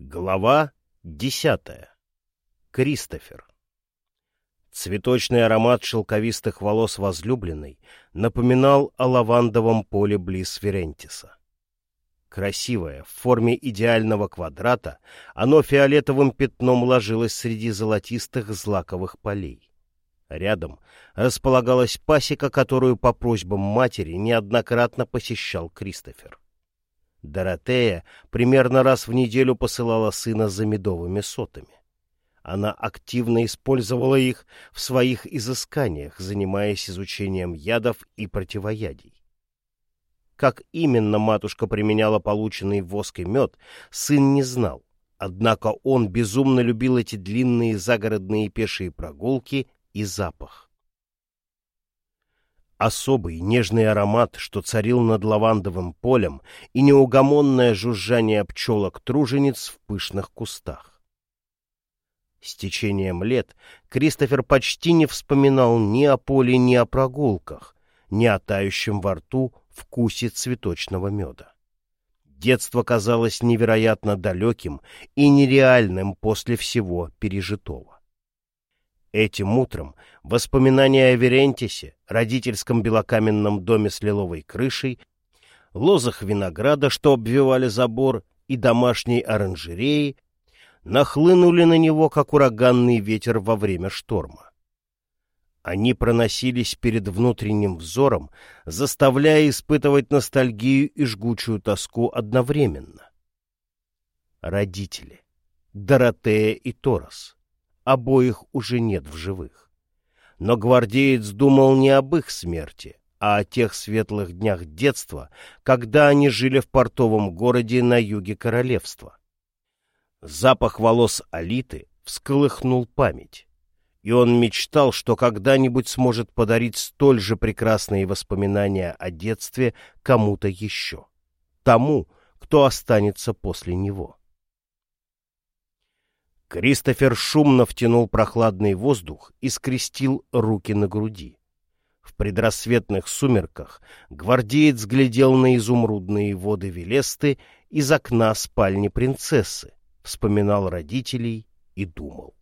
Глава десятая. Кристофер. Цветочный аромат шелковистых волос возлюбленной напоминал о лавандовом поле близ Ферентиса. Красивое, в форме идеального квадрата, оно фиолетовым пятном ложилось среди золотистых злаковых полей. Рядом располагалась пасека, которую по просьбам матери неоднократно посещал Кристофер. Доротея примерно раз в неделю посылала сына за медовыми сотами. Она активно использовала их в своих изысканиях, занимаясь изучением ядов и противоядий. Как именно матушка применяла полученный воск и мед, сын не знал, однако он безумно любил эти длинные загородные пешие прогулки и запах. Особый нежный аромат, что царил над лавандовым полем, и неугомонное жужжание пчелок-тружениц в пышных кустах. С течением лет Кристофер почти не вспоминал ни о поле, ни о прогулках, ни о тающем во рту вкусе цветочного меда. Детство казалось невероятно далеким и нереальным после всего пережитого. Этим утром воспоминания о Верентисе, родительском белокаменном доме с лиловой крышей, лозах винограда, что обвивали забор, и домашней оранжереи, нахлынули на него, как ураганный ветер во время шторма. Они проносились перед внутренним взором, заставляя испытывать ностальгию и жгучую тоску одновременно. Родители. Доротея и Торос обоих уже нет в живых. Но гвардеец думал не об их смерти, а о тех светлых днях детства, когда они жили в портовом городе на юге королевства. Запах волос Алиты всколыхнул память, и он мечтал, что когда-нибудь сможет подарить столь же прекрасные воспоминания о детстве кому-то еще, тому, кто останется после него. Кристофер шумно втянул прохладный воздух и скрестил руки на груди. В предрассветных сумерках гвардеец глядел на изумрудные воды Велесты из окна спальни принцессы, вспоминал родителей и думал.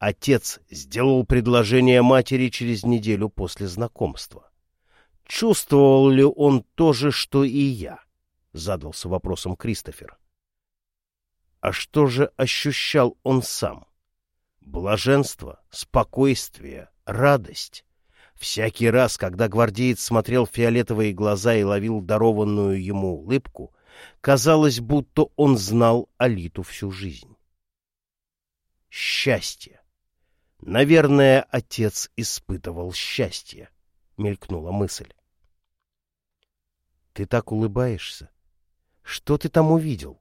Отец сделал предложение матери через неделю после знакомства. Чувствовал ли он то же, что и я? — задался вопросом Кристофер. А что же ощущал он сам? Блаженство, спокойствие, радость. Всякий раз, когда гвардеец смотрел в фиолетовые глаза и ловил дарованную ему улыбку, казалось, будто он знал Алиту всю жизнь. Счастье. Наверное, отец испытывал счастье, мелькнула мысль. Ты так улыбаешься. Что ты там увидел?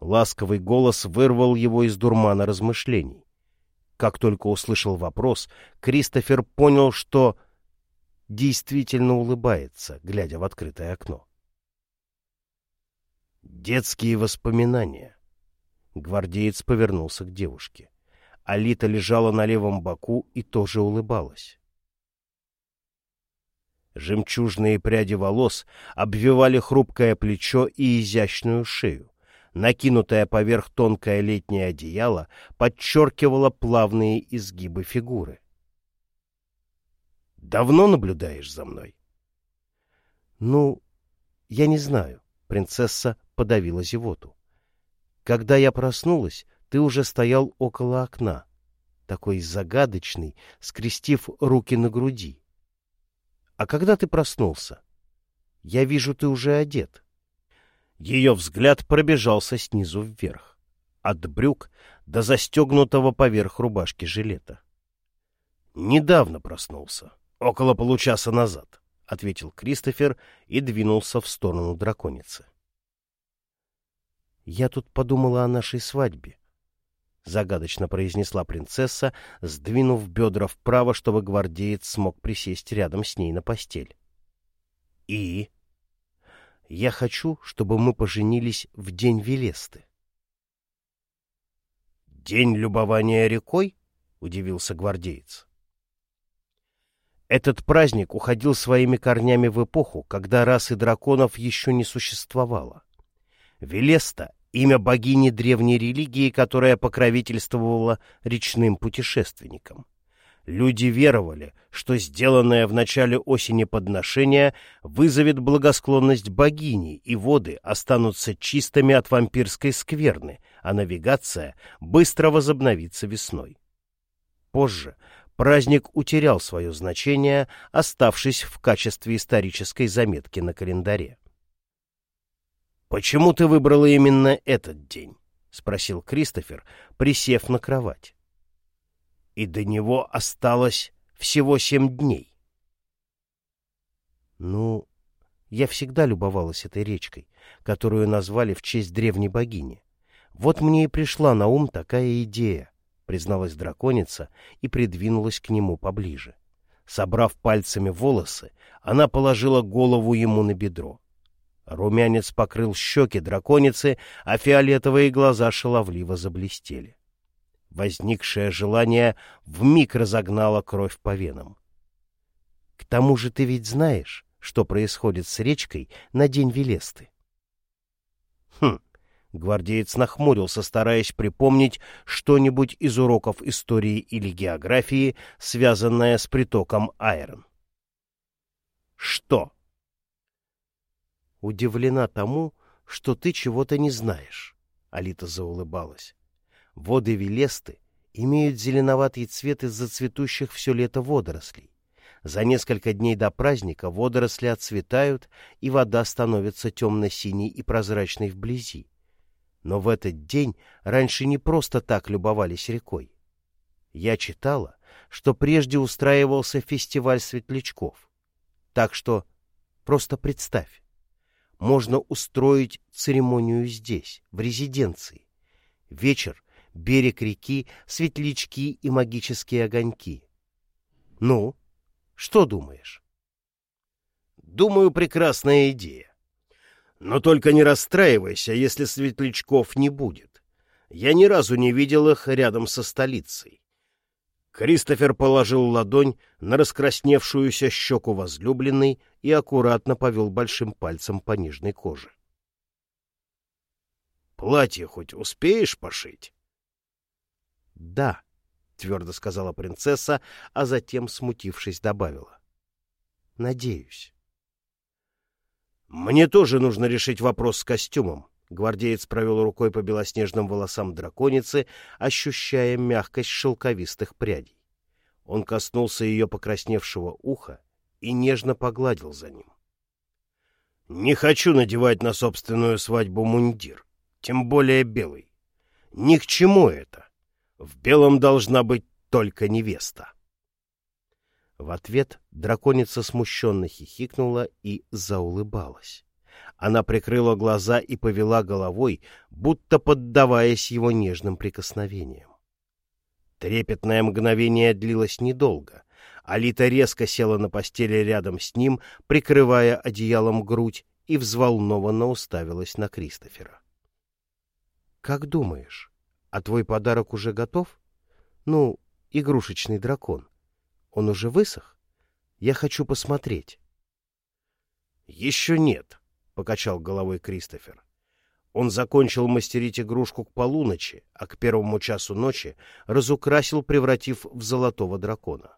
Ласковый голос вырвал его из дурмана размышлений. Как только услышал вопрос, Кристофер понял, что действительно улыбается, глядя в открытое окно. Детские воспоминания. Гвардеец повернулся к девушке. Алита лежала на левом боку и тоже улыбалась. Жемчужные пряди волос обвивали хрупкое плечо и изящную шею накинутое поверх тонкое летнее одеяло, подчеркивало плавные изгибы фигуры. «Давно наблюдаешь за мной?» «Ну, я не знаю», — принцесса подавила зевоту. «Когда я проснулась, ты уже стоял около окна, такой загадочный, скрестив руки на груди. А когда ты проснулся? Я вижу, ты уже одет». Ее взгляд пробежался снизу вверх, от брюк до застегнутого поверх рубашки жилета. «Недавно проснулся, около получаса назад», — ответил Кристофер и двинулся в сторону драконицы. «Я тут подумала о нашей свадьбе», — загадочно произнесла принцесса, сдвинув бедра вправо, чтобы гвардеец смог присесть рядом с ней на постель. «И?» Я хочу, чтобы мы поженились в день Велесты. «День любования рекой?» — удивился гвардеец. Этот праздник уходил своими корнями в эпоху, когда расы драконов еще не существовало. Велеста Имя богини древней религии, которая покровительствовала речным путешественникам. Люди веровали, что сделанное в начале осени подношение вызовет благосклонность богини, и воды останутся чистыми от вампирской скверны, а навигация быстро возобновится весной. Позже праздник утерял свое значение, оставшись в качестве исторической заметки на календаре. «Почему ты выбрала именно этот день?» — спросил Кристофер, присев на кровать. И до него осталось всего семь дней. Ну, я всегда любовалась этой речкой, которую назвали в честь древней богини. Вот мне и пришла на ум такая идея, призналась драконица и придвинулась к нему поближе. Собрав пальцами волосы, она положила голову ему на бедро. Румянец покрыл щеки драконицы, а фиолетовые глаза шаловливо заблестели. Возникшее желание вмиг разогнало кровь по венам. — К тому же ты ведь знаешь, что происходит с речкой на день Велесты? — Хм, гвардеец нахмурился, стараясь припомнить что-нибудь из уроков истории или географии, связанное с притоком Айрон. — Что? — удивлена тому, что ты чего-то не знаешь. Алита заулыбалась. Воды Велесты имеют зеленоватый цвет из-за цветущих все лето водорослей. За несколько дней до праздника водоросли отцветают, и вода становится темно-синей и прозрачной вблизи. Но в этот день раньше не просто так любовались рекой. Я читала, что прежде устраивался фестиваль светлячков. Так что просто представь, можно устроить церемонию здесь, в резиденции. Вечер, берег реки, светлячки и магические огоньки. Ну, что думаешь? Думаю, прекрасная идея. Но только не расстраивайся, если светлячков не будет. Я ни разу не видел их рядом со столицей. Кристофер положил ладонь на раскрасневшуюся щеку возлюбленной и аккуратно повел большим пальцем по нижней коже. «Платье хоть успеешь пошить?» «Да», — твердо сказала принцесса, а затем, смутившись, добавила. «Надеюсь». «Мне тоже нужно решить вопрос с костюмом», Гвардеец провел рукой по белоснежным волосам драконицы, ощущая мягкость шелковистых прядей. Он коснулся ее покрасневшего уха и нежно погладил за ним. «Не хочу надевать на собственную свадьбу мундир, тем более белый. Ни к чему это. В белом должна быть только невеста». В ответ драконица смущенно хихикнула и заулыбалась. Она прикрыла глаза и повела головой, будто поддаваясь его нежным прикосновениям. Трепетное мгновение длилось недолго. Алита резко села на постели рядом с ним, прикрывая одеялом грудь, и взволнованно уставилась на Кристофера. — Как думаешь, а твой подарок уже готов? Ну, игрушечный дракон. Он уже высох? Я хочу посмотреть. — Еще нет, покачал головой Кристофер. Он закончил мастерить игрушку к полуночи, а к первому часу ночи разукрасил, превратив в золотого дракона.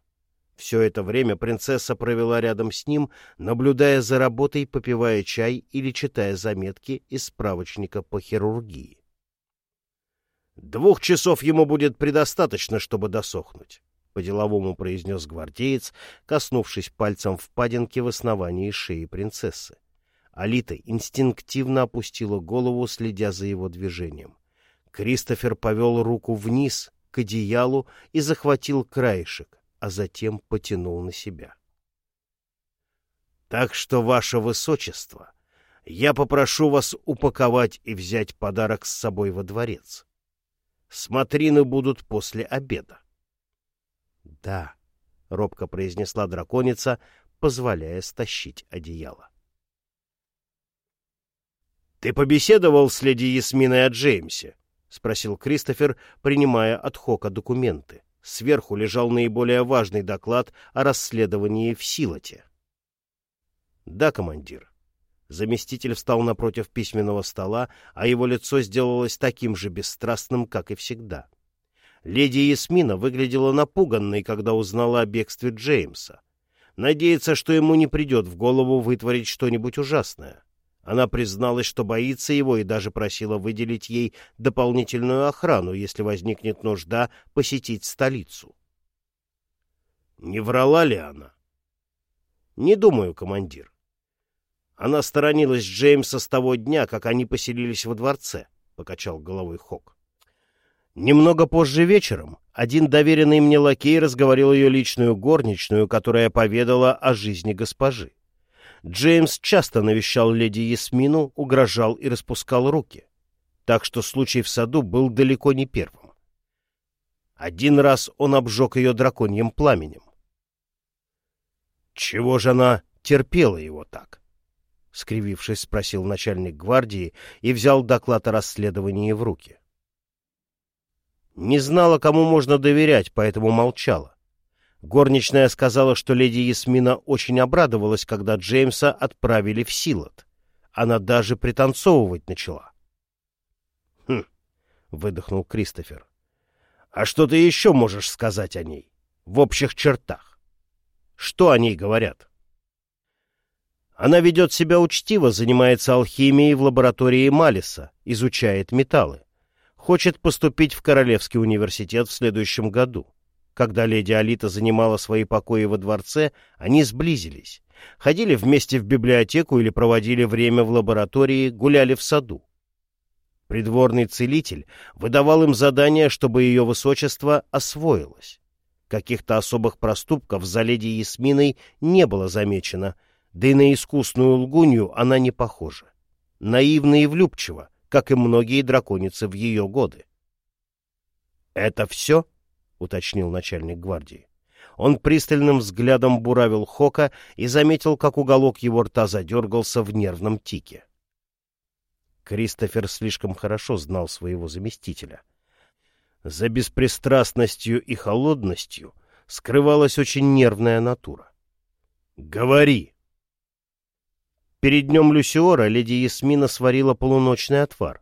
Все это время принцесса провела рядом с ним, наблюдая за работой, попивая чай или читая заметки из справочника по хирургии. «Двух часов ему будет предостаточно, чтобы досохнуть», — по-деловому произнес гвардеец, коснувшись пальцем впадинки в основании шеи принцессы. Алита инстинктивно опустила голову, следя за его движением. Кристофер повел руку вниз, к одеялу, и захватил краешек, а затем потянул на себя. — Так что, ваше высочество, я попрошу вас упаковать и взять подарок с собой во дворец. Смотрины будут после обеда. — Да, — робко произнесла драконица, позволяя стащить одеяло. «Ты побеседовал с леди Ясминой о Джеймсе?» — спросил Кристофер, принимая от Хока документы. Сверху лежал наиболее важный доклад о расследовании в Силоте. «Да, командир. Заместитель встал напротив письменного стола, а его лицо сделалось таким же бесстрастным, как и всегда. Леди Ясмина выглядела напуганной, когда узнала о бегстве Джеймса. Надеется, что ему не придет в голову вытворить что-нибудь ужасное. Она призналась, что боится его, и даже просила выделить ей дополнительную охрану, если возникнет нужда посетить столицу. Не врала ли она? Не думаю, командир. Она сторонилась Джеймса с того дня, как они поселились во дворце, — покачал головой Хок. Немного позже вечером один доверенный мне лакей разговорил ее личную горничную, которая поведала о жизни госпожи. Джеймс часто навещал леди Ясмину, угрожал и распускал руки. Так что случай в саду был далеко не первым. Один раз он обжег ее драконьим пламенем. Чего же она терпела его так? — скривившись, спросил начальник гвардии и взял доклад о расследовании в руки. Не знала, кому можно доверять, поэтому молчала. Горничная сказала, что леди Ясмина очень обрадовалась, когда Джеймса отправили в Силот. Она даже пританцовывать начала. «Хм», — выдохнул Кристофер. «А что ты еще можешь сказать о ней? В общих чертах? Что о ней говорят?» Она ведет себя учтиво, занимается алхимией в лаборатории Малиса, изучает металлы. Хочет поступить в Королевский университет в следующем году. Когда леди Алита занимала свои покои во дворце, они сблизились. Ходили вместе в библиотеку или проводили время в лаборатории, гуляли в саду. Придворный целитель выдавал им задание, чтобы ее высочество освоилось. Каких-то особых проступков за леди Ясминой не было замечено — да и на искусную лгунью она не похожа. Наивна и влюбчива, как и многие драконицы в ее годы. — Это все? — уточнил начальник гвардии. Он пристальным взглядом буравил Хока и заметил, как уголок его рта задергался в нервном тике. Кристофер слишком хорошо знал своего заместителя. За беспристрастностью и холодностью скрывалась очень нервная натура. «Говори!» Перед днем Люсиора леди Ясмина сварила полуночный отвар.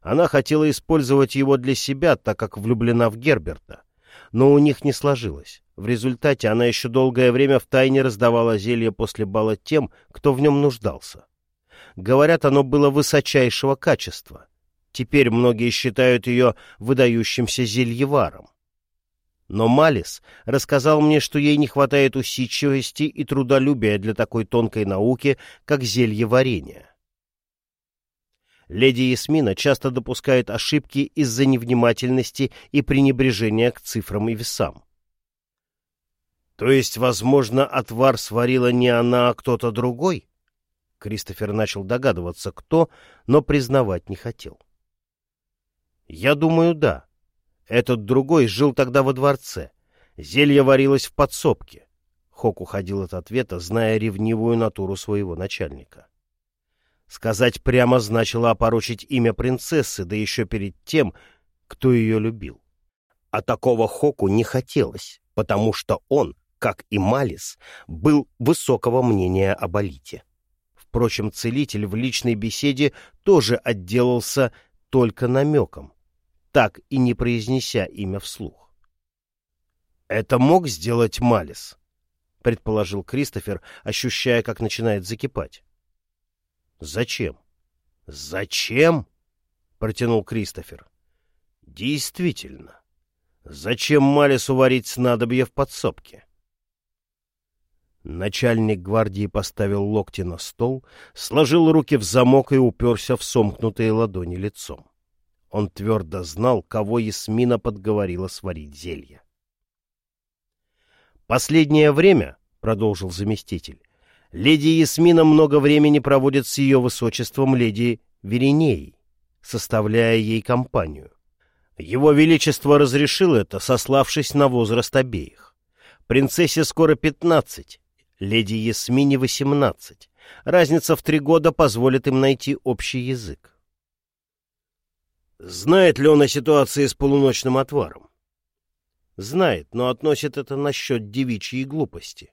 Она хотела использовать его для себя, так как влюблена в Герберта. Но у них не сложилось. В результате она еще долгое время втайне раздавала зелье после бала тем, кто в нем нуждался. Говорят, оно было высочайшего качества. Теперь многие считают ее выдающимся зельеваром. Но Малис рассказал мне, что ей не хватает усидчивости и трудолюбия для такой тонкой науки, как зелье варенья. Леди Ясмина часто допускает ошибки из-за невнимательности и пренебрежения к цифрам и весам. То есть, возможно, отвар сварила не она, а кто-то другой? Кристофер начал догадываться, кто, но признавать не хотел. Я думаю, да. Этот другой жил тогда во дворце. Зелье варилось в подсобке. Хок уходил от ответа, зная ревнивую натуру своего начальника. Сказать прямо значило опорочить имя принцессы, да еще перед тем, кто ее любил. А такого Хоку не хотелось, потому что он, как и Малис, был высокого мнения об Алите. Впрочем, целитель в личной беседе тоже отделался только намеком так и не произнеся имя вслух. «Это мог сделать Малис», — предположил Кристофер, ощущая, как начинает закипать. «Зачем?» «Зачем?» — протянул Кристофер. «Действительно. Зачем Малису варить снадобье в подсобке?» Начальник гвардии поставил локти на стол, сложил руки в замок и уперся в сомкнутые ладони лицом. Он твердо знал, кого Ясмина подговорила сварить зелье. «Последнее время, — продолжил заместитель, — леди Ясмина много времени проводит с ее высочеством леди Веринеей, составляя ей компанию. Его Величество разрешил это, сославшись на возраст обеих. Принцессе скоро пятнадцать, леди Ясмине восемнадцать. Разница в три года позволит им найти общий язык. Знает ли он о ситуации с полуночным отваром? Знает, но относит это насчет девичьей глупости.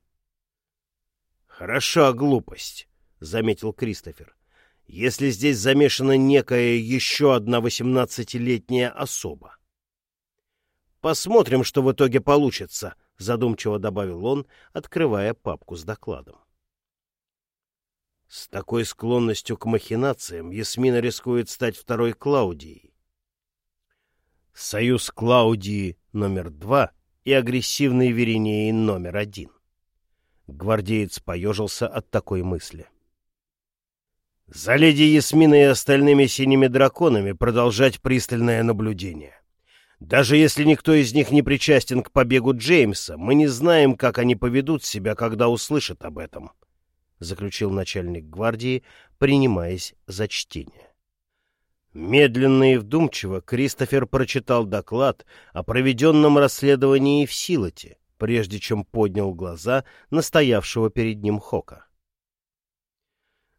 Хороша глупость, заметил Кристофер. «Если здесь замешана некая еще одна восемнадцатилетняя особа». «Посмотрим, что в итоге получится», — задумчиво добавил он, открывая папку с докладом. С такой склонностью к махинациям Ясмина рискует стать второй Клаудией. Союз Клаудии номер два и агрессивной Веринеи номер один. Гвардеец поежился от такой мысли. За леди Ясминой и остальными синими драконами продолжать пристальное наблюдение. Даже если никто из них не причастен к побегу Джеймса, мы не знаем, как они поведут себя, когда услышат об этом, — заключил начальник гвардии, принимаясь за чтение. Медленно и вдумчиво Кристофер прочитал доклад о проведенном расследовании в Силоте, прежде чем поднял глаза на стоявшего перед ним Хока.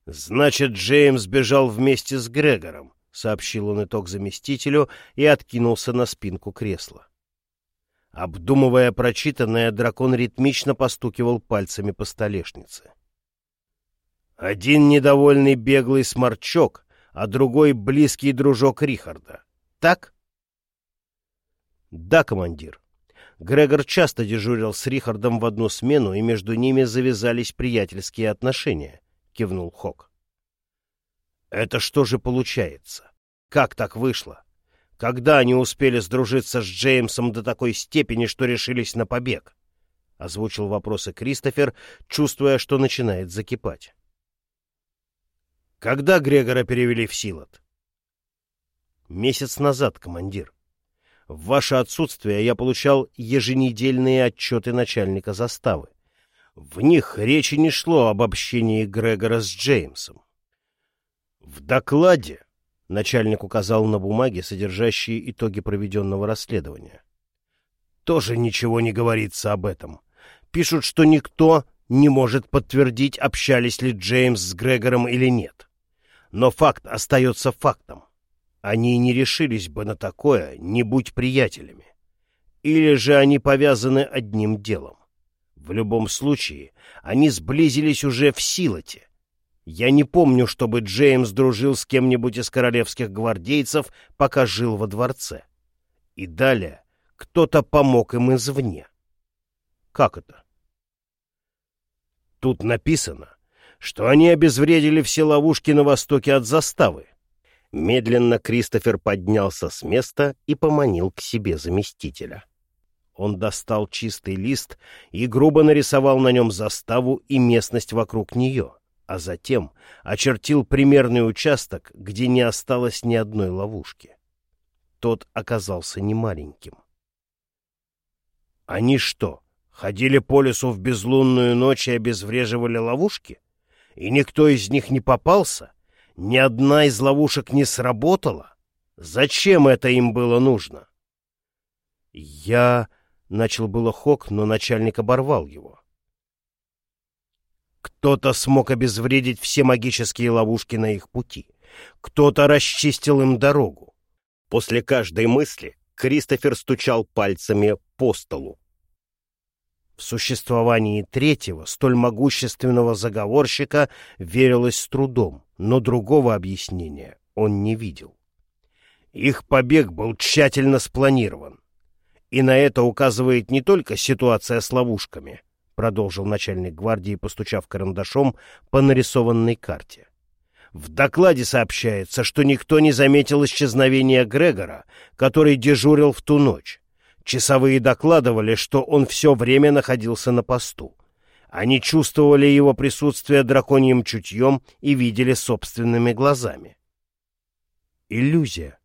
«Значит, Джеймс бежал вместе с Грегором», — сообщил он итог заместителю и откинулся на спинку кресла. Обдумывая прочитанное, дракон ритмично постукивал пальцами по столешнице. Один недовольный беглый сморчок, а другой близкий дружок Рихарда. Так? Да, командир. Грегор часто дежурил с Рихардом в одну смену, и между ними завязались приятельские отношения, — кивнул Хок. Это что же получается? Как так вышло? Когда они успели сдружиться с Джеймсом до такой степени, что решились на побег? — озвучил вопросы Кристофер, чувствуя, что начинает закипать. Когда Грегора перевели в Силот? Месяц назад, командир. В ваше отсутствие я получал еженедельные отчеты начальника заставы. В них речи не шло об общении Грегора с Джеймсом. В докладе начальник указал на бумаги, содержащие итоги проведенного расследования. Тоже ничего не говорится об этом. Пишут, что никто не может подтвердить, общались ли Джеймс с Грегором или нет. Но факт остается фактом. Они не решились бы на такое, не будь приятелями. Или же они повязаны одним делом. В любом случае, они сблизились уже в Силоте. Я не помню, чтобы Джеймс дружил с кем-нибудь из королевских гвардейцев, пока жил во дворце. И далее кто-то помог им извне. Как это? Тут написано, что они обезвредили все ловушки на востоке от заставы. Медленно Кристофер поднялся с места и поманил к себе заместителя. Он достал чистый лист и грубо нарисовал на нем заставу и местность вокруг нее, а затем очертил примерный участок, где не осталось ни одной ловушки. Тот оказался немаленьким. Они что, ходили по лесу в безлунную ночь и обезвреживали ловушки? И никто из них не попался? Ни одна из ловушек не сработала? Зачем это им было нужно? Я... Начал было Хок, но начальник оборвал его. Кто-то смог обезвредить все магические ловушки на их пути. Кто-то расчистил им дорогу. После каждой мысли Кристофер стучал пальцами по столу. В существовании третьего, столь могущественного заговорщика, верилось с трудом но другого объяснения он не видел. Их побег был тщательно спланирован. И на это указывает не только ситуация с ловушками, продолжил начальник гвардии, постучав карандашом по нарисованной карте. В докладе сообщается, что никто не заметил исчезновения Грегора, который дежурил в ту ночь. Часовые докладывали, что он все время находился на посту. Они чувствовали его присутствие драконьим чутьем и видели собственными глазами. Иллюзия.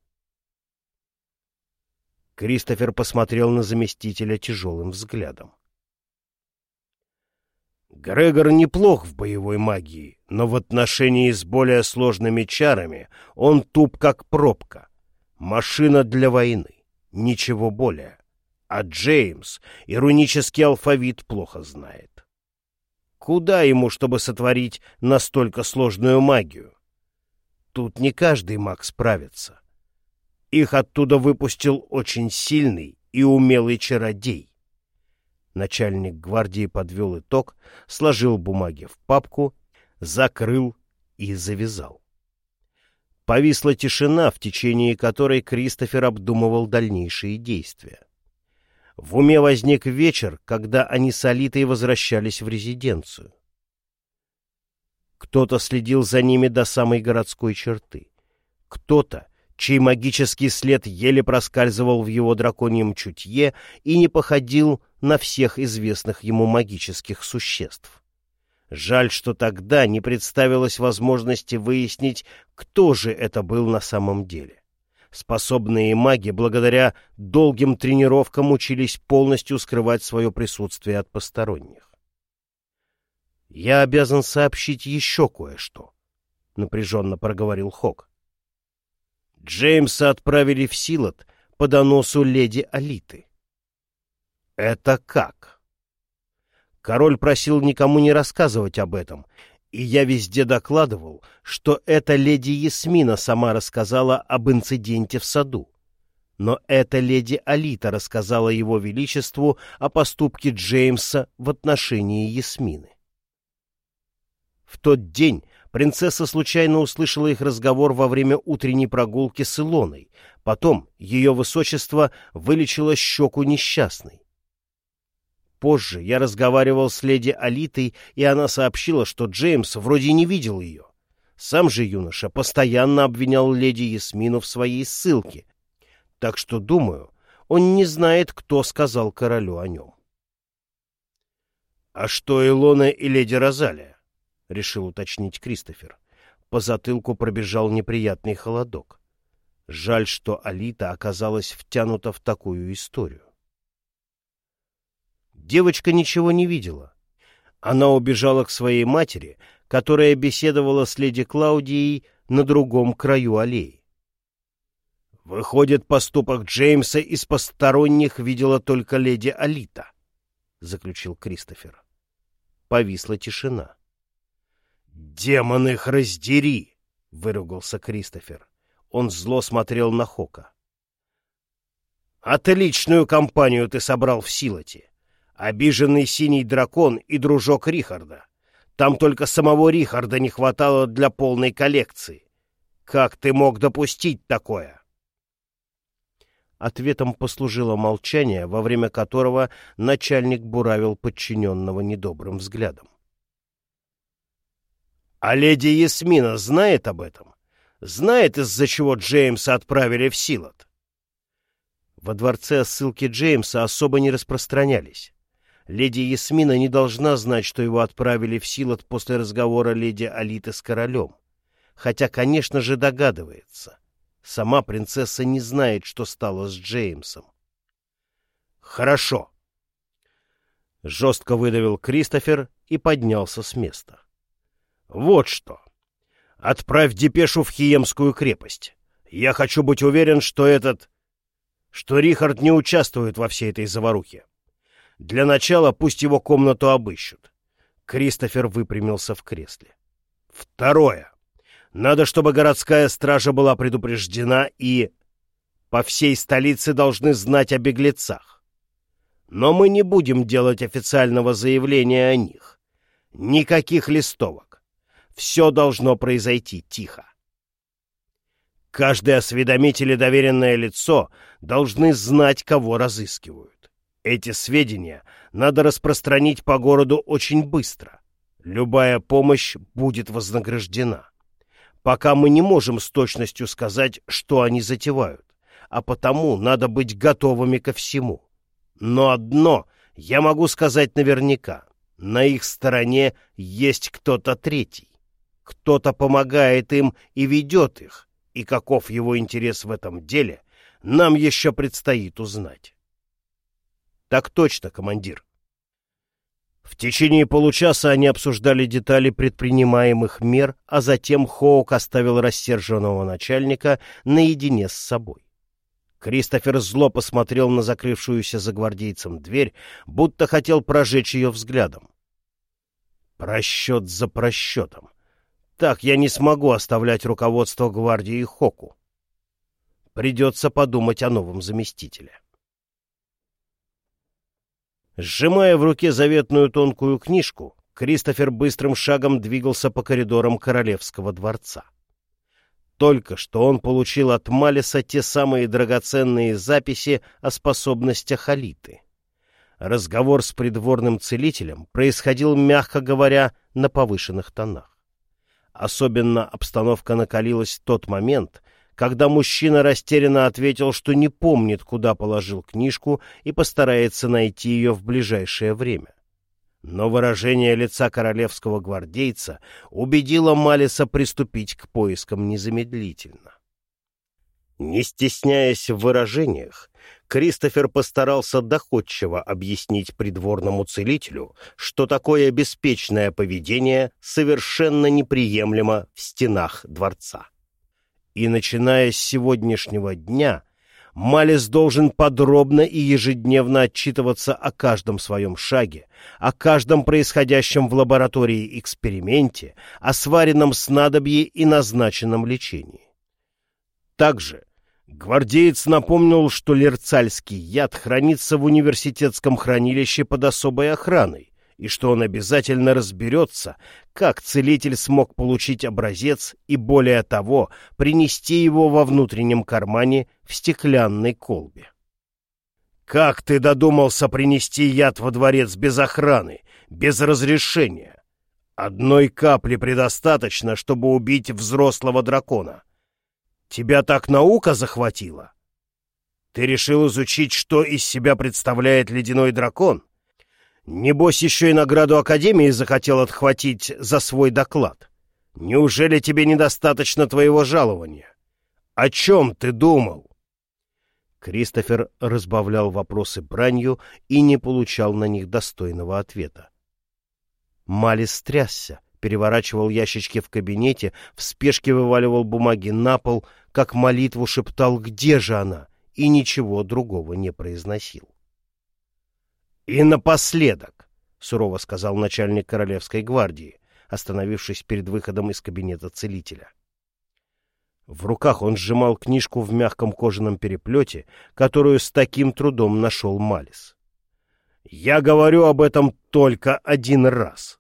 Кристофер посмотрел на заместителя тяжелым взглядом. Грегор неплох в боевой магии, но в отношении с более сложными чарами он туп как пробка. Машина для войны, ничего более. А Джеймс иронический алфавит плохо знает. Куда ему, чтобы сотворить настолько сложную магию? Тут не каждый маг справится. Их оттуда выпустил очень сильный и умелый чародей. Начальник гвардии подвел итог, сложил бумаги в папку, закрыл и завязал. Повисла тишина, в течение которой Кристофер обдумывал дальнейшие действия. В уме возник вечер, когда они с Алитой возвращались в резиденцию. Кто-то следил за ними до самой городской черты. Кто-то, чей магический след еле проскальзывал в его драконьем чутье и не походил на всех известных ему магических существ. Жаль, что тогда не представилось возможности выяснить, кто же это был на самом деле. Способные маги благодаря долгим тренировкам учились полностью скрывать свое присутствие от посторонних. «Я обязан сообщить еще кое-что», — напряженно проговорил Хок. Джеймса отправили в Силот по доносу леди Алиты. «Это как?» Король просил никому не рассказывать об этом, и я везде докладывал, что эта леди Ясмина сама рассказала об инциденте в саду. Но эта леди Алита рассказала его величеству о поступке Джеймса в отношении Ясмины. В тот день принцесса случайно услышала их разговор во время утренней прогулки с Илоной. Потом ее высочество вылечило щеку несчастной. Позже я разговаривал с леди Алитой, и она сообщила, что Джеймс вроде не видел ее. Сам же юноша постоянно обвинял леди Ясмину в своей ссылке, так что, думаю, он не знает, кто сказал королю о нем. — А что Илона и леди Розалия? — решил уточнить Кристофер. По затылку пробежал неприятный холодок. Жаль, что Алита оказалась втянута в такую историю. Девочка ничего не видела. Она убежала к своей матери, которая беседовала с леди Клаудией на другом краю аллеи. «Выходит, поступок Джеймса из посторонних видела только леди Алита», — заключил Кристофер. Повисла тишина. «Демон их раздери!» — выругался Кристофер. Он зло смотрел на Хока. «Отличную компанию ты собрал в Силоте обиженный синий дракон и дружок Рихарда. Там только самого Рихарда не хватало для полной коллекции. Как ты мог допустить такое? Ответом послужило молчание, во время которого начальник буравил подчиненного недобрым взглядом. А леди Ясмина знает об этом? Знает, из-за чего Джеймса отправили в Силот? Во дворце ссылки Джеймса особо не распространялись. Леди Ясмина не должна знать, что его отправили в Силот после разговора леди Алиты с королем. Хотя, конечно же, догадывается. Сама принцесса не знает, что стало с Джеймсом. «Хорошо», — жестко выдавил Кристофер и поднялся с места. «Вот что. Отправь депешу в Хиемскую крепость. Я хочу быть уверен, что этот... что Рихард не участвует во всей этой заварухе. Для начала пусть его комнату обыщут. Кристофер выпрямился в кресле. Второе. Надо, чтобы городская стража была предупреждена и... По всей столице должны знать о беглецах. Но мы не будем делать официального заявления о них. Никаких листовок. Все должно произойти тихо. Каждый осведомитель и доверенное лицо должны знать, кого разыскивают. Эти сведения надо распространить по городу очень быстро. Любая помощь будет вознаграждена. Пока мы не можем с точностью сказать, что они затевают, а потому надо быть готовыми ко всему. Но одно я могу сказать наверняка. На их стороне есть кто-то третий. Кто-то помогает им и ведет их, и каков его интерес в этом деле, нам еще предстоит узнать. Так точно, командир. В течение получаса они обсуждали детали предпринимаемых мер, а затем Хоук оставил рассерженного начальника наедине с собой. Кристофер зло посмотрел на закрывшуюся за гвардейцем дверь, будто хотел прожечь ее взглядом. Просчет за просчетом. Так я не смогу оставлять руководство гвардии Хоку. Придется подумать о новом заместителе. Сжимая в руке заветную тонкую книжку, Кристофер быстрым шагом двигался по коридорам королевского дворца. Только что он получил от Малиса те самые драгоценные записи о способностях Алиты. Разговор с придворным целителем происходил, мягко говоря, на повышенных тонах. Особенно обстановка накалилась в тот момент, когда мужчина растерянно ответил, что не помнит, куда положил книжку и постарается найти ее в ближайшее время. Но выражение лица королевского гвардейца убедило Малиса приступить к поискам незамедлительно. Не стесняясь в выражениях, Кристофер постарался доходчиво объяснить придворному целителю, что такое беспечное поведение совершенно неприемлемо в стенах дворца. И начиная с сегодняшнего дня, Малис должен подробно и ежедневно отчитываться о каждом своем шаге, о каждом происходящем в лаборатории эксперименте, о сваренном снадобье и назначенном лечении. Также гвардеец напомнил, что лерцальский яд хранится в университетском хранилище под особой охраной, и что он обязательно разберется, как целитель смог получить образец и, более того, принести его во внутреннем кармане в стеклянной колбе. «Как ты додумался принести яд во дворец без охраны, без разрешения? Одной капли предостаточно, чтобы убить взрослого дракона. Тебя так наука захватила?» Ты решил изучить, что из себя представляет ледяной дракон? Небось, еще и награду Академии захотел отхватить за свой доклад. Неужели тебе недостаточно твоего жалования? О чем ты думал?» Кристофер разбавлял вопросы бранью и не получал на них достойного ответа. Малис трясся, переворачивал ящички в кабинете, в спешке вываливал бумаги на пол, как молитву шептал «Где же она?» и ничего другого не произносил. «И напоследок», — сурово сказал начальник Королевской гвардии, остановившись перед выходом из кабинета целителя. В руках он сжимал книжку в мягком кожаном переплете, которую с таким трудом нашел Малис. «Я говорю об этом только один раз.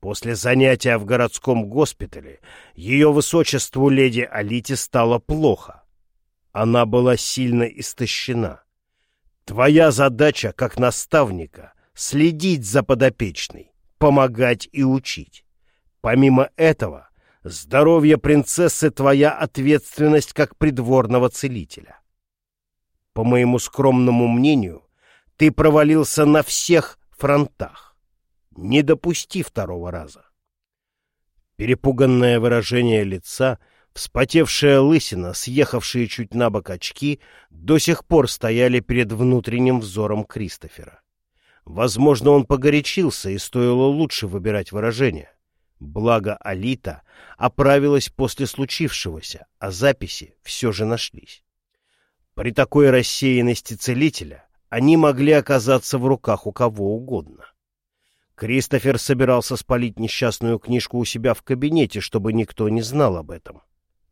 После занятия в городском госпитале ее высочеству леди Алите стало плохо. Она была сильно истощена. Твоя задача, как наставника, следить за подопечной, помогать и учить. Помимо этого, здоровье принцессы — твоя ответственность как придворного целителя. По моему скромному мнению, ты провалился на всех фронтах. Не допусти второго раза. Перепуганное выражение лица — Вспотевшая лысина, съехавшие чуть на бок очки, до сих пор стояли перед внутренним взором Кристофера. Возможно, он погорячился, и стоило лучше выбирать выражение. Благо Алита оправилась после случившегося, а записи все же нашлись. При такой рассеянности целителя они могли оказаться в руках у кого угодно. Кристофер собирался спалить несчастную книжку у себя в кабинете, чтобы никто не знал об этом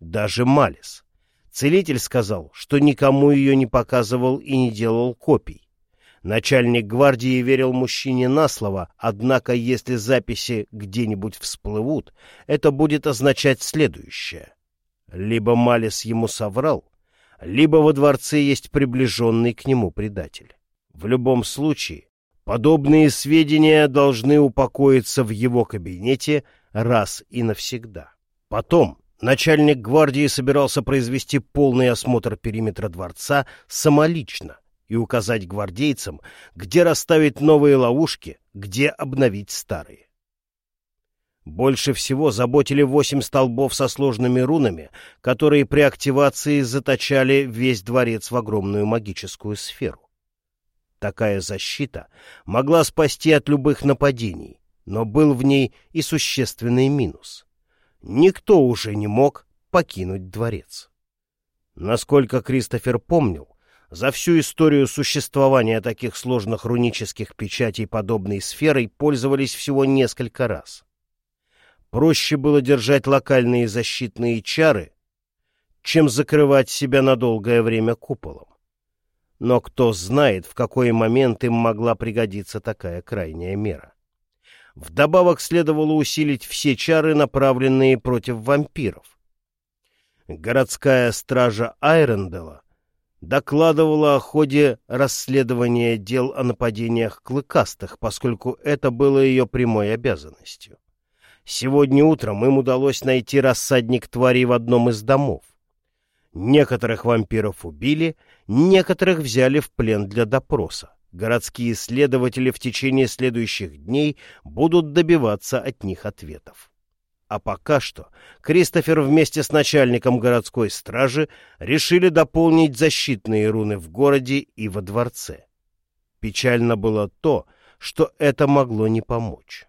даже Малис. Целитель сказал, что никому ее не показывал и не делал копий. Начальник гвардии верил мужчине на слово, однако если записи где-нибудь всплывут, это будет означать следующее. Либо Малис ему соврал, либо во дворце есть приближенный к нему предатель. В любом случае, подобные сведения должны упокоиться в его кабинете раз и навсегда. Потом, Начальник гвардии собирался произвести полный осмотр периметра дворца самолично и указать гвардейцам, где расставить новые ловушки, где обновить старые. Больше всего заботили восемь столбов со сложными рунами, которые при активации заточали весь дворец в огромную магическую сферу. Такая защита могла спасти от любых нападений, но был в ней и существенный минус — никто уже не мог покинуть дворец. Насколько Кристофер помнил, за всю историю существования таких сложных рунических печатей подобной сферой пользовались всего несколько раз. Проще было держать локальные защитные чары, чем закрывать себя на долгое время куполом. Но кто знает, в какой момент им могла пригодиться такая крайняя мера. Вдобавок следовало усилить все чары, направленные против вампиров. Городская стража Айрендела докладывала о ходе расследования дел о нападениях клыкастых, поскольку это было ее прямой обязанностью. Сегодня утром им удалось найти рассадник тварей в одном из домов. Некоторых вампиров убили, некоторых взяли в плен для допроса. Городские следователи в течение следующих дней будут добиваться от них ответов. А пока что Кристофер вместе с начальником городской стражи решили дополнить защитные руны в городе и во дворце. Печально было то, что это могло не помочь.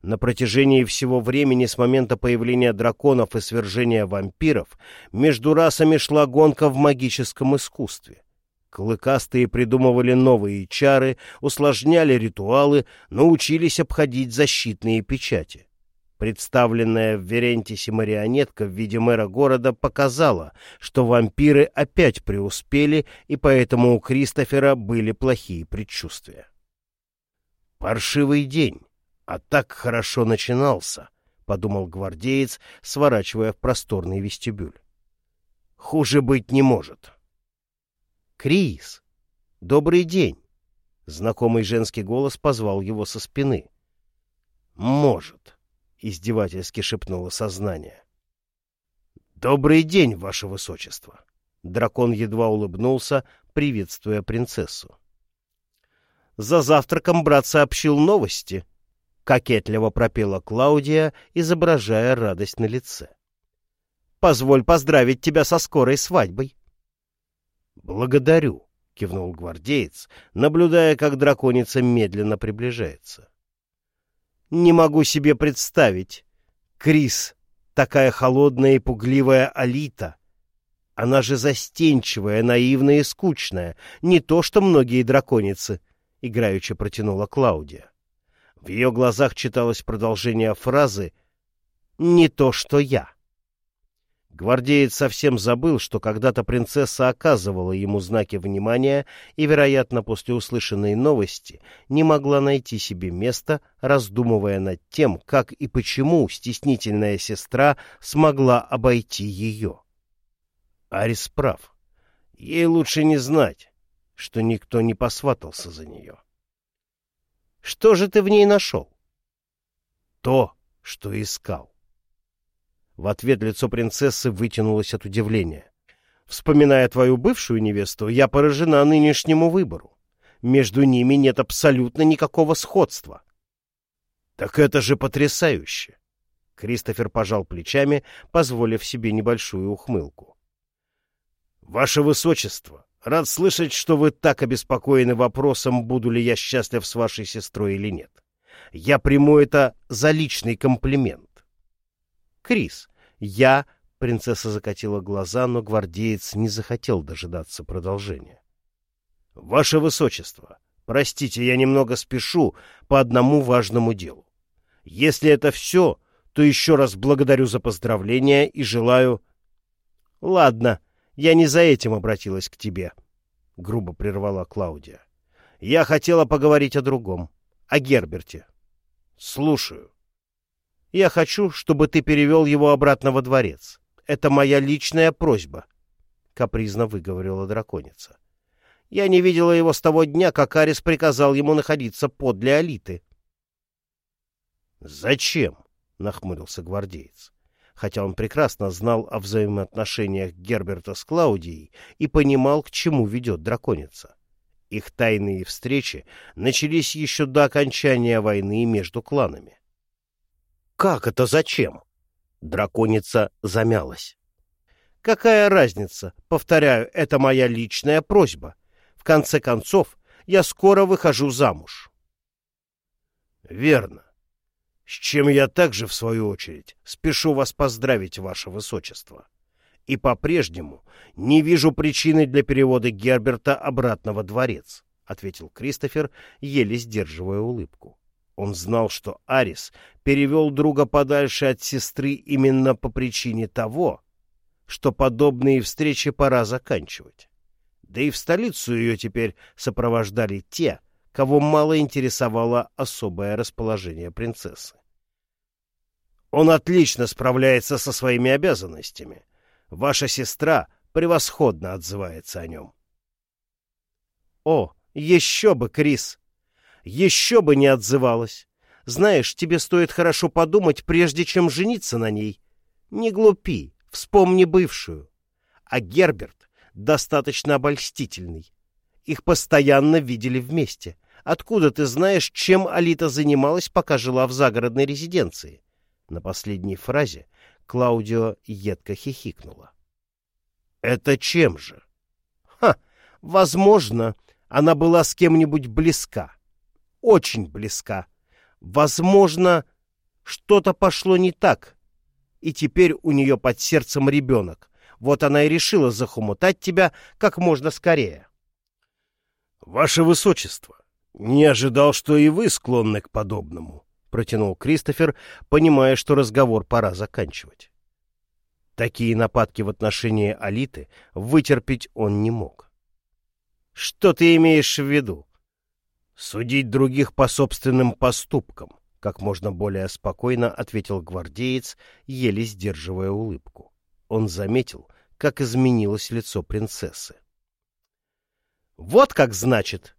На протяжении всего времени с момента появления драконов и свержения вампиров между расами шла гонка в магическом искусстве. Клыкастые придумывали новые чары, усложняли ритуалы, научились обходить защитные печати. Представленная в Верентисе марионетка в виде мэра города показала, что вампиры опять преуспели, и поэтому у Кристофера были плохие предчувствия. Паршивый день а так хорошо начинался, — подумал гвардеец, сворачивая в просторный вестибюль. Хуже быть не может. — Крис, добрый день! — знакомый женский голос позвал его со спины. — Может, — издевательски шепнуло сознание. — Добрый день, ваше высочество! Дракон едва улыбнулся, приветствуя принцессу. За завтраком брат сообщил новости, — кокетливо пропела Клаудия, изображая радость на лице. «Позволь поздравить тебя со скорой свадьбой». «Благодарю», — кивнул гвардеец, наблюдая, как драконица медленно приближается. «Не могу себе представить. Крис, такая холодная и пугливая Алита. Она же застенчивая, наивная и скучная, не то что многие драконицы», — играючи протянула Клаудия. В ее глазах читалось продолжение фразы «Не то, что я». Гвардеец совсем забыл, что когда-то принцесса оказывала ему знаки внимания и, вероятно, после услышанной новости не могла найти себе места, раздумывая над тем, как и почему стеснительная сестра смогла обойти ее. Арис прав. Ей лучше не знать, что никто не посватался за нее. Что же ты в ней нашел? То, что искал. В ответ лицо принцессы вытянулось от удивления. Вспоминая твою бывшую невесту, я поражена нынешнему выбору. Между ними нет абсолютно никакого сходства. Так это же потрясающе! Кристофер пожал плечами, позволив себе небольшую ухмылку. Ваше Высочество, Рад слышать, что вы так обеспокоены вопросом, буду ли я счастлив с вашей сестрой или нет. Я приму это за личный комплимент. Крис, я... Принцесса закатила глаза, но гвардеец не захотел дожидаться продолжения. Ваше Высочество, простите, я немного спешу по одному важному делу. Если это все, то еще раз благодарю за поздравления и желаю... Ладно, — я не за этим обратилась к тебе, — грубо прервала Клаудия. — Я хотела поговорить о другом, о Герберте. — Слушаю. — Я хочу, чтобы ты перевел его обратно во дворец. Это моя личная просьба, — капризно выговорила драконица. — Я не видела его с того дня, как Арис приказал ему находиться подле Алиты. — Зачем? — нахмурился гвардеец хотя он прекрасно знал о взаимоотношениях Герберта с Клаудией и понимал, к чему ведет драконица. Их тайные встречи начались еще до окончания войны между кланами. «Как это зачем?» Драконица замялась. «Какая разница? Повторяю, это моя личная просьба. В конце концов, я скоро выхожу замуж». «Верно с чем я также, в свою очередь, спешу вас поздравить, ваше высочество. И по-прежнему не вижу причины для перевода Герберта обратно во дворец, — ответил Кристофер, еле сдерживая улыбку. Он знал, что Арис перевел друга подальше от сестры именно по причине того, что подобные встречи пора заканчивать. Да и в столицу ее теперь сопровождали те, кого мало интересовало особое расположение принцессы. Он отлично справляется со своими обязанностями. Ваша сестра превосходно отзывается о нем. О, еще бы, Крис! Еще бы не отзывалась! Знаешь, тебе стоит хорошо подумать, прежде чем жениться на ней. Не глупи, вспомни бывшую. А Герберт достаточно обольстительный. Их постоянно видели вместе. Откуда ты знаешь, чем Алита занималась, пока жила в загородной резиденции? На последней фразе Клаудио едко хихикнула. Это чем же? Ха, возможно, она была с кем-нибудь близка. Очень близка. Возможно, что-то пошло не так, и теперь у нее под сердцем ребенок. Вот она и решила захомутать тебя как можно скорее. — Ваше Высочество, не ожидал, что и вы склонны к подобному, — протянул Кристофер, понимая, что разговор пора заканчивать. Такие нападки в отношении Алиты вытерпеть он не мог. — Что ты имеешь в виду? — Судить других по собственным поступкам, — как можно более спокойно ответил гвардеец, еле сдерживая улыбку. Он заметил, как изменилось лицо принцессы. — Вот как значит!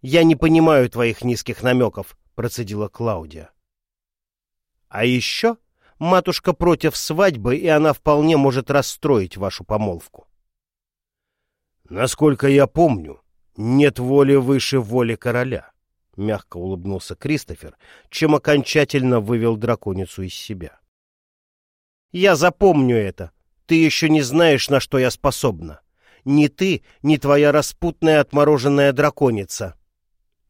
Я не понимаю твоих низких намеков, — процедила Клаудия. — А еще матушка против свадьбы, и она вполне может расстроить вашу помолвку. — Насколько я помню, нет воли выше воли короля, — мягко улыбнулся Кристофер, чем окончательно вывел драконицу из себя. — Я запомню это. Ты еще не знаешь, на что я способна. Ни ты, ни твоя распутная отмороженная драконица.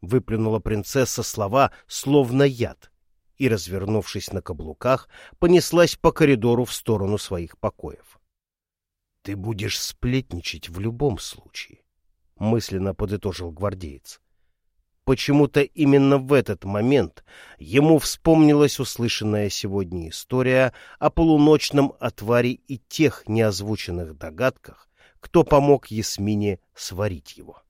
Выплюнула принцесса слова, словно яд, и, развернувшись на каблуках, понеслась по коридору в сторону своих покоев. — Ты будешь сплетничать в любом случае, — мысленно подытожил гвардеец. Почему-то именно в этот момент ему вспомнилась услышанная сегодня история о полуночном отваре и тех неозвученных догадках, кто помог Ясмине сварить его.